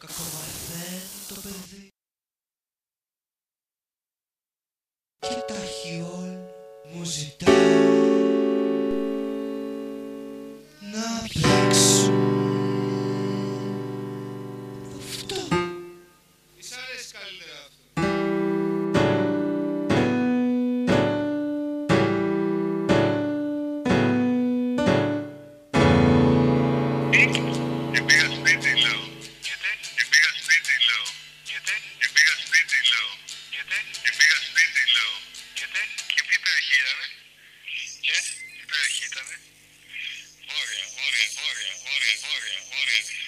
Κακομαθαίνει το παιδί. Και τα χιόλ μου ζητάει Να πιέξω Αυτό. Της αρέσει καλύτερα αυτό. Thank you. muy bien.